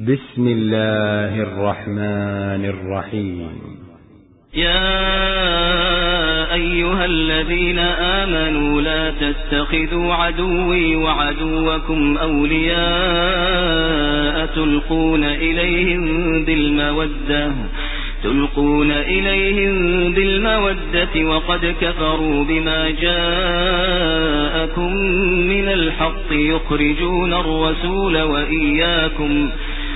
بسم الله الرحمن الرحيم. يا أيها الذين آمنوا لا تستخذوا عدوي وعدوكم أولياء تلقون إليهم بالمودة تلقون إليهم بالمودة وقد كفروا بما جاءكم من الحق يخرجون الرسول وإياكم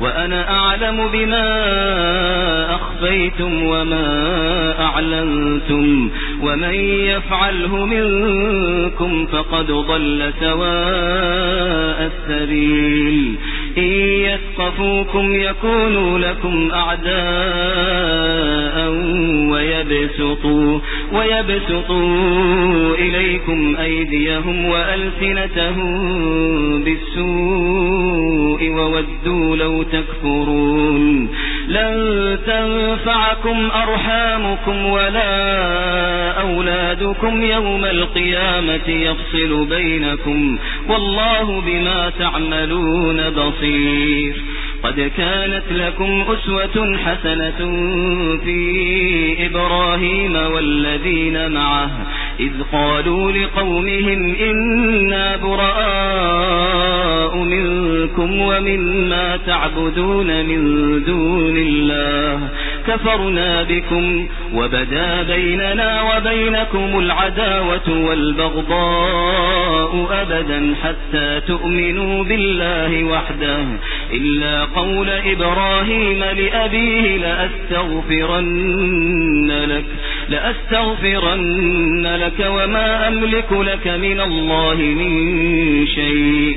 وأنا أعلم بما أخفيتم وما أعلنتم ومن يفعله منكم فقد ضل سواء السبيل إن يثقفوكم يكونوا لكم أعداء ويبسطوا, ويبسطوا إليكم أيديهم وألسنتهم بالسوء وودوا لو تكفرون لن تنفعكم أرحامكم ولا أولادكم يوم القيامة يفصل بينكم والله بما تعملون بصير قد كانت لكم أسوة حسنة في إبراهيم والذين معه إذ قالوا لقومهم إنا براء منكم ومما تعبدون من دون الله. كفرنا بكم وبدا بيننا وبينكم العداوة والبغضاء أبدا حتى تؤمنوا بالله وحده. إلا قول إبراهيم لأبيه لأستغفرن لك لأستغفرن لك وما أملك لك من الله من شيء.